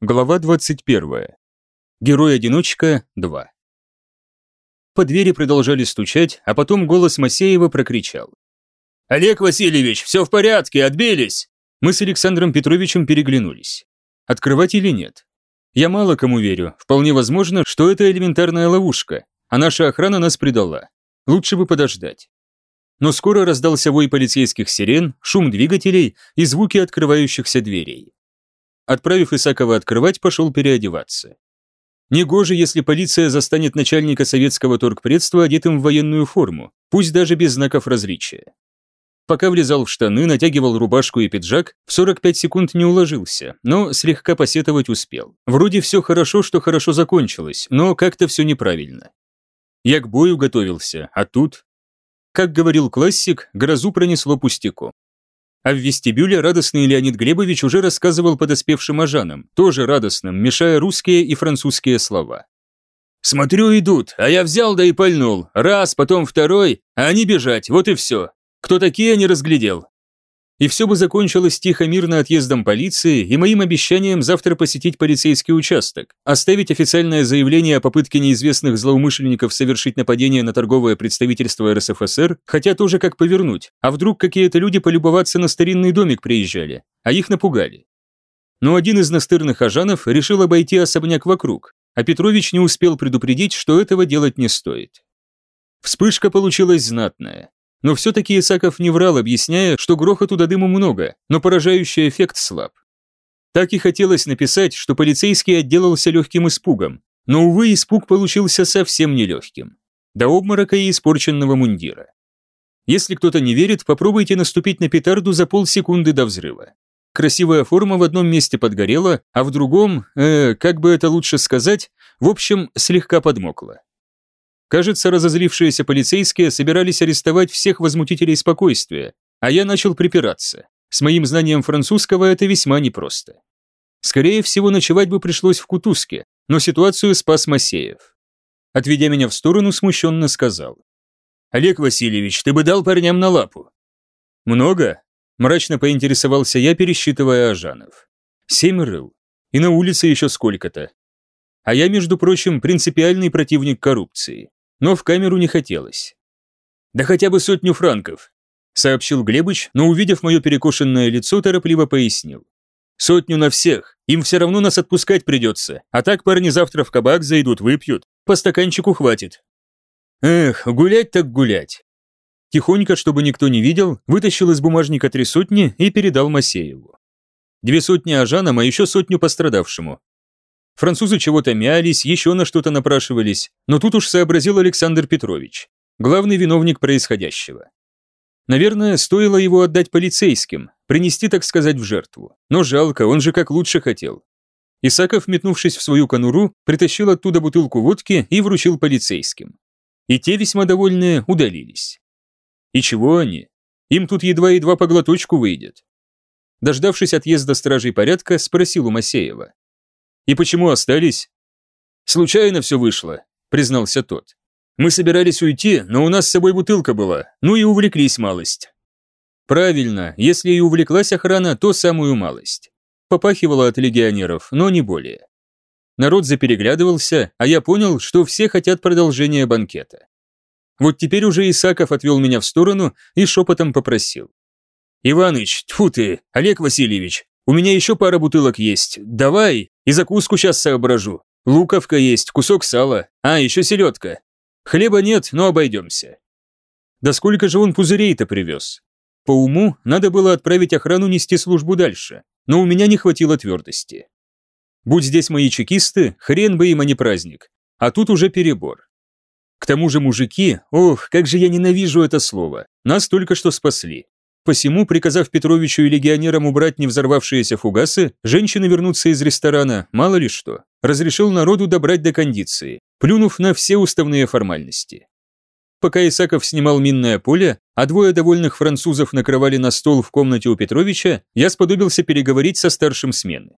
Глава 21. Герой-одиночка 2. По двери продолжали стучать, а потом голос Масеева прокричал. «Олег Васильевич, все в порядке, отбились!» Мы с Александром Петровичем переглянулись. Открывать или нет? Я мало кому верю, вполне возможно, что это элементарная ловушка, а наша охрана нас предала. Лучше бы подождать. Но скоро раздался вой полицейских сирен, шум двигателей и звуки открывающихся дверей. Отправив Исакова открывать, пошел переодеваться. Негоже, если полиция застанет начальника советского торгпредства одетым в военную форму, пусть даже без знаков различия. Пока влезал в штаны, натягивал рубашку и пиджак, в 45 секунд не уложился, но слегка посетовать успел. Вроде все хорошо, что хорошо закончилось, но как-то все неправильно. Я к бою готовился, а тут... Как говорил классик, грозу пронесло пустяку. А в вестибюле радостный Леонид Глебович уже рассказывал подоспевшим ажанам, тоже радостным, мешая русские и французские слова. «Смотрю, идут, а я взял да и пальнул. Раз, потом второй, а они бежать, вот и все. Кто такие, не разглядел и все бы закончилось тихо-мирно отъездом полиции и моим обещанием завтра посетить полицейский участок, оставить официальное заявление о попытке неизвестных злоумышленников совершить нападение на торговое представительство РСФСР, хотя тоже как повернуть, а вдруг какие-то люди полюбоваться на старинный домик приезжали, а их напугали. Но один из настырных ажанов решил обойти особняк вокруг, а Петрович не успел предупредить, что этого делать не стоит. Вспышка получилась знатная. Но все-таки Исаков не врал, объясняя, что грохоту до дыму много, но поражающий эффект слаб. Так и хотелось написать, что полицейский отделался легким испугом, но, увы, испуг получился совсем нелегким. До обморока и испорченного мундира. Если кто-то не верит, попробуйте наступить на петарду за полсекунды до взрыва. Красивая форма в одном месте подгорела, а в другом, э, как бы это лучше сказать, в общем, слегка подмокла. Кажется, разозлившиеся полицейские собирались арестовать всех возмутителей спокойствия, а я начал припираться. С моим знанием французского это весьма непросто. Скорее всего, ночевать бы пришлось в Кутузке, но ситуацию спас Масеев. Отведя меня в сторону, смущенно сказал. «Олег Васильевич, ты бы дал парням на лапу». «Много?» – мрачно поинтересовался я, пересчитывая Ажанов. «Семь рыл. И на улице еще сколько-то. А я, между прочим, принципиальный противник коррупции но в камеру не хотелось. «Да хотя бы сотню франков», — сообщил Глебыч, но, увидев мое перекошенное лицо, торопливо пояснил. «Сотню на всех, им все равно нас отпускать придется, а так парни завтра в кабак зайдут, выпьют, по стаканчику хватит». «Эх, гулять так гулять». Тихонько, чтобы никто не видел, вытащил из бумажника три сотни и передал Масееву. Две сотни Ажанам, а еще сотню пострадавшему. Французы чего-то мялись, еще на что-то напрашивались, но тут уж сообразил Александр Петрович, главный виновник происходящего. Наверное, стоило его отдать полицейским, принести, так сказать, в жертву. Но жалко, он же как лучше хотел. Исаков, метнувшись в свою конуру, притащил оттуда бутылку водки и вручил полицейским. И те, весьма довольные, удалились. И чего они? Им тут едва-едва по глоточку выйдет. Дождавшись отъезда стражей порядка, спросил у Масеева. И почему остались?» «Случайно все вышло», — признался тот. «Мы собирались уйти, но у нас с собой бутылка была, ну и увлеклись малость». «Правильно, если и увлеклась охрана, то самую малость. Попахивала от легионеров, но не более». Народ запереглядывался, а я понял, что все хотят продолжения банкета. Вот теперь уже Исаков отвел меня в сторону и шепотом попросил. «Иваныч, тьфу ты, Олег Васильевич, у меня еще пара бутылок есть. Давай, и закуску сейчас соображу. Луковка есть, кусок сала, а еще селедка. Хлеба нет, но обойдемся. Да сколько же он пузырей-то привез? По уму надо было отправить охрану нести службу дальше, но у меня не хватило твердости. Будь здесь мои чекисты, хрен бы им, а не праздник. А тут уже перебор. К тому же мужики, ох, как же я ненавижу это слово, нас только что спасли. Посему, приказав Петровичу и легионерам убрать не взорвавшиеся фугасы, женщины вернутся из ресторана, мало ли что, разрешил народу добрать до кондиции, плюнув на все уставные формальности. Пока Исаков снимал минное поле, а двое довольных французов накрывали на стол в комнате у Петровича, я сподобился переговорить со старшим смены.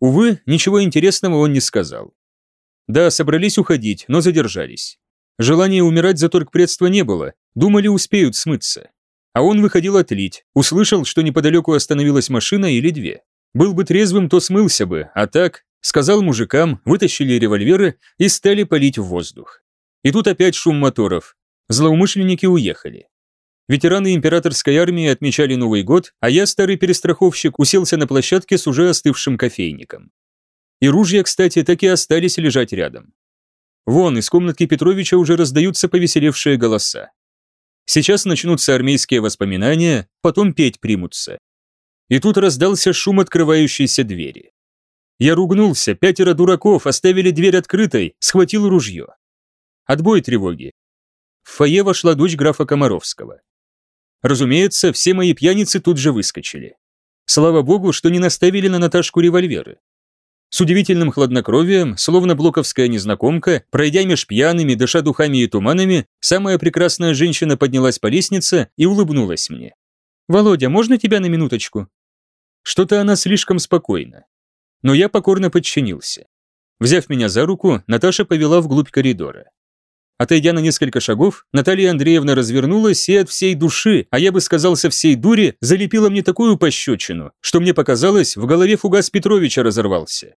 Увы, ничего интересного он не сказал. Да, собрались уходить, но задержались. Желания умирать за торгпредство не было, думали успеют смыться. А он выходил отлить, услышал, что неподалеку остановилась машина или две. Был бы трезвым, то смылся бы, а так, сказал мужикам, вытащили револьверы и стали палить в воздух. И тут опять шум моторов. Злоумышленники уехали. Ветераны императорской армии отмечали Новый год, а я, старый перестраховщик, уселся на площадке с уже остывшим кофейником. И ружья, кстати, так и остались лежать рядом. Вон, из комнатки Петровича уже раздаются повеселевшие голоса. Сейчас начнутся армейские воспоминания, потом петь примутся. И тут раздался шум открывающейся двери. Я ругнулся, пятеро дураков оставили дверь открытой, схватил ружье. Отбой тревоги. В фойе вошла дочь графа Комаровского. Разумеется, все мои пьяницы тут же выскочили. Слава богу, что не наставили на Наташку револьверы. С удивительным хладнокровием, словно блоковская незнакомка, пройдя меж пьяными, дыша духами и туманами, самая прекрасная женщина поднялась по лестнице и улыбнулась мне. «Володя, можно тебя на минуточку?» Что-то она слишком спокойна. Но я покорно подчинился. Взяв меня за руку, Наташа повела вглубь коридора. Отойдя на несколько шагов, Наталья Андреевна развернулась и от всей души, а я бы сказал со всей дури, залепила мне такую пощечину, что мне показалось, в голове фугас Петровича разорвался.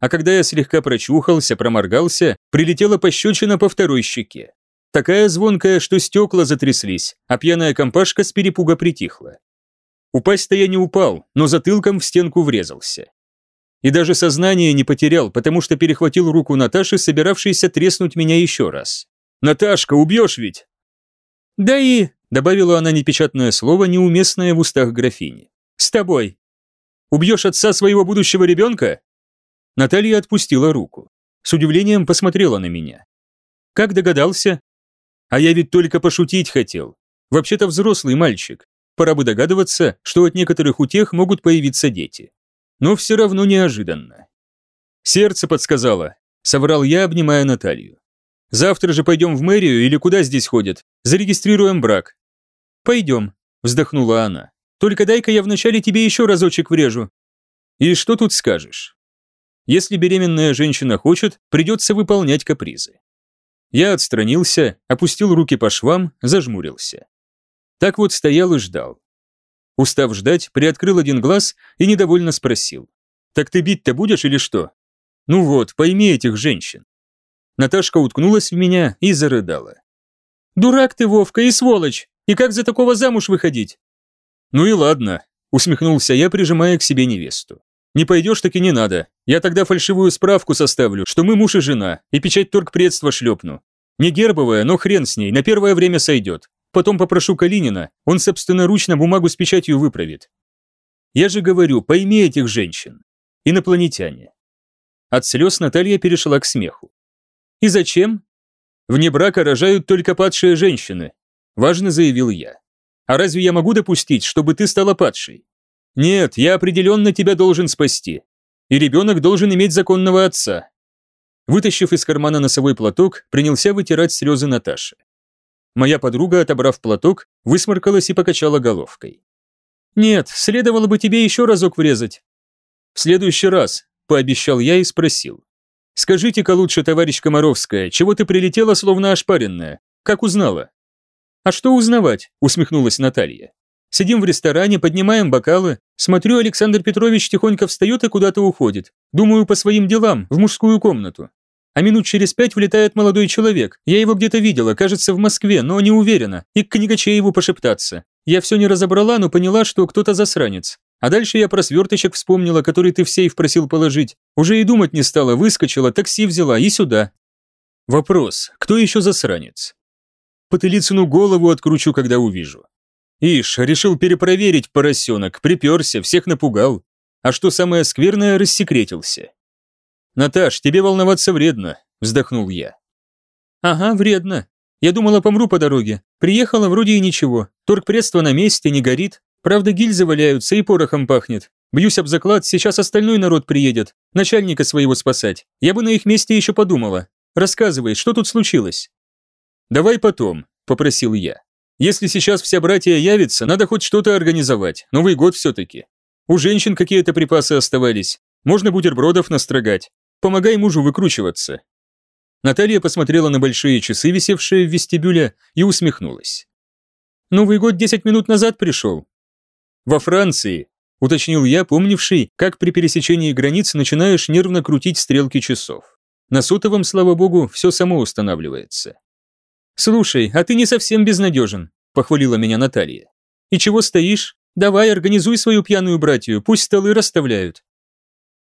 А когда я слегка прочухался, проморгался, прилетела пощечина по второй щеке. Такая звонкая, что стекла затряслись, а пьяная компашка с перепуга притихла. Упасть-то я не упал, но затылком в стенку врезался. И даже сознание не потерял, потому что перехватил руку Наташи, собиравшейся треснуть меня еще раз. «Наташка, убьешь ведь?» «Да и...» — добавила она непечатное слово, неуместное в устах графини. «С тобой. Убьешь отца своего будущего ребенка?» Наталья отпустила руку. С удивлением посмотрела на меня. «Как догадался?» «А я ведь только пошутить хотел. Вообще-то взрослый мальчик. Пора бы догадываться, что от некоторых утех могут появиться дети но все равно неожиданно. Сердце подсказало, соврал я, обнимая Наталью. Завтра же пойдем в мэрию или куда здесь ходят, зарегистрируем брак. Пойдем, вздохнула она. Только дай-ка я вначале тебе еще разочек врежу. И что тут скажешь? Если беременная женщина хочет, придется выполнять капризы. Я отстранился, опустил руки по швам, зажмурился. Так вот стоял и ждал. Устав ждать, приоткрыл один глаз и недовольно спросил. «Так ты бить-то будешь или что?» «Ну вот, пойми этих женщин». Наташка уткнулась в меня и зарыдала. «Дурак ты, Вовка, и сволочь! И как за такого замуж выходить?» «Ну и ладно», — усмехнулся я, прижимая к себе невесту. «Не пойдешь, так и не надо. Я тогда фальшивую справку составлю, что мы муж и жена, и печать торгпредства шлепну. Не гербовая, но хрен с ней, на первое время сойдет. Потом попрошу Калинина, он собственноручно бумагу с печатью выправит. Я же говорю, пойми этих женщин. Инопланетяне. От слез Наталья перешла к смеху. И зачем? Вне брака рожают только падшие женщины, важно заявил я. А разве я могу допустить, чтобы ты стала падшей? Нет, я определенно тебя должен спасти. И ребенок должен иметь законного отца. Вытащив из кармана носовой платок, принялся вытирать слезы Наташи. Моя подруга, отобрав платок, высморкалась и покачала головкой. «Нет, следовало бы тебе еще разок врезать». «В следующий раз», – пообещал я и спросил. «Скажите-ка лучше, товарищ Комаровская, чего ты прилетела, словно ошпаренная? Как узнала?» «А что узнавать?» – усмехнулась Наталья. «Сидим в ресторане, поднимаем бокалы. Смотрю, Александр Петрович тихонько встает и куда-то уходит. Думаю, по своим делам, в мужскую комнату. А минут через пять влетает молодой человек. Я его где-то видела, кажется, в Москве, но не уверена. И к Книгачееву пошептаться. Я все не разобрала, но поняла, что кто-то засранец. А дальше я про сверточек вспомнила, который ты в сейф просил положить. Уже и думать не стала, выскочила, такси взяла и сюда. Вопрос, кто еще засранец? Потылицыну голову откручу, когда увижу. Ишь, решил перепроверить поросенок, приперся, всех напугал. А что самое скверное, рассекретился. «Наташ, тебе волноваться вредно», – вздохнул я. «Ага, вредно. Я думала, помру по дороге. Приехала, вроде и ничего. Торгпредство на месте, не горит. Правда, гильзы валяются и порохом пахнет. Бьюсь об заклад, сейчас остальной народ приедет. Начальника своего спасать. Я бы на их месте еще подумала. Рассказывай, что тут случилось?» «Давай потом», – попросил я. «Если сейчас вся братья явится, надо хоть что-то организовать. Новый год все-таки. У женщин какие-то припасы оставались. Можно бутербродов настрогать. Помогай мужу выкручиваться». Наталья посмотрела на большие часы, висевшие в вестибюле, и усмехнулась. «Новый год десять минут назад пришел». «Во Франции», – уточнил я, помнивший, как при пересечении границ начинаешь нервно крутить стрелки часов. На сотовом, слава богу, все само устанавливается. «Слушай, а ты не совсем безнадежен», – похвалила меня Наталья. «И чего стоишь? Давай, организуй свою пьяную братью, пусть столы расставляют.